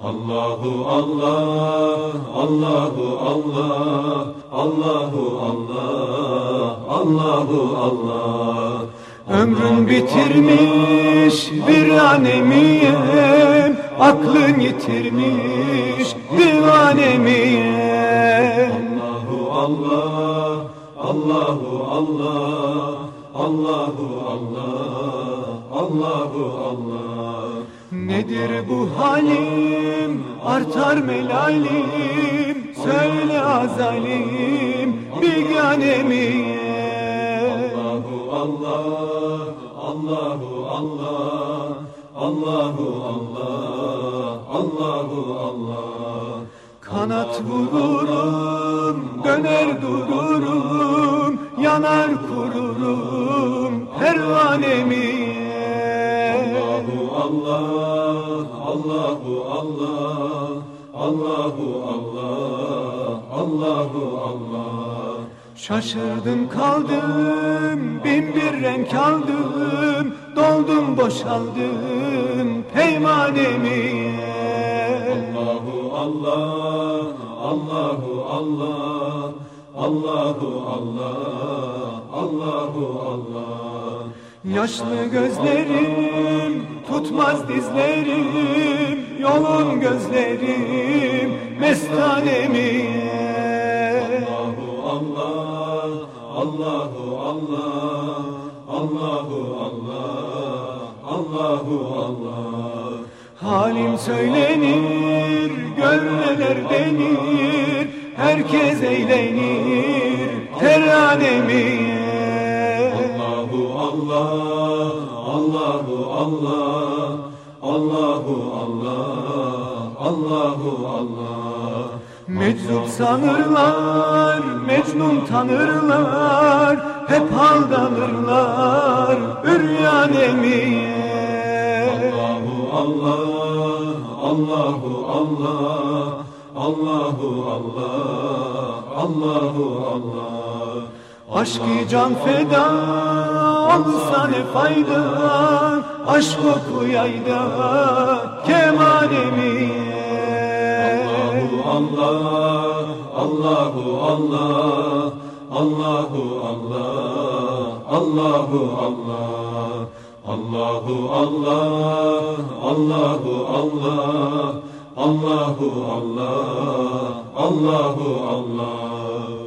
Allahu Allah, Allahu Allah, Allahu Allah, Allahu Allah. Ömrün bitirmiş bir anemiyem. Aklın yitirmiş divanemiyem Allahu Allah, Allahu Allah, Allahu Allah, Allahu Allah. Nedir bu halim? Artar melalim. Söyle azalim. Biganemiyem Allah, Allahu Allah, Allahu Allah, Allahu Allah. Kanat bulurum, döner dururum, yanar kururum Allahu Allah, Allahu Allah, Allahu Allah. Şaşırdım kaldım, bin bir renk aldım, doldum boşaldım peymanemi. Allahu Allah, Allahu Allah, Allahu Allah, Allahu Allah. Yaşlı gözlerim tutmaz dizlerim, yolun gözlerim mestanemi. Allah, Allahu Allah, Allahu Allah, Allahu Allah. Halim söylenir, gönleler denir, herkes eğlenir, teranemi. Allah, Allahu Allah, Allahu Allah. Meczup sanırlar, Mecnun tanırlar, hep aldanırlar, üryan Allahu Allah, Allahu Allah, Allahu Allah, Allahu Allah. Aşkı can feda olsa ne fayda Aşk oku yayda kemalemi Allah, Allahu Allah, Allahu Allah, Allahu Allah. Allahu Allah, Allahu Allah, Allahu Allah, Allahu Allah.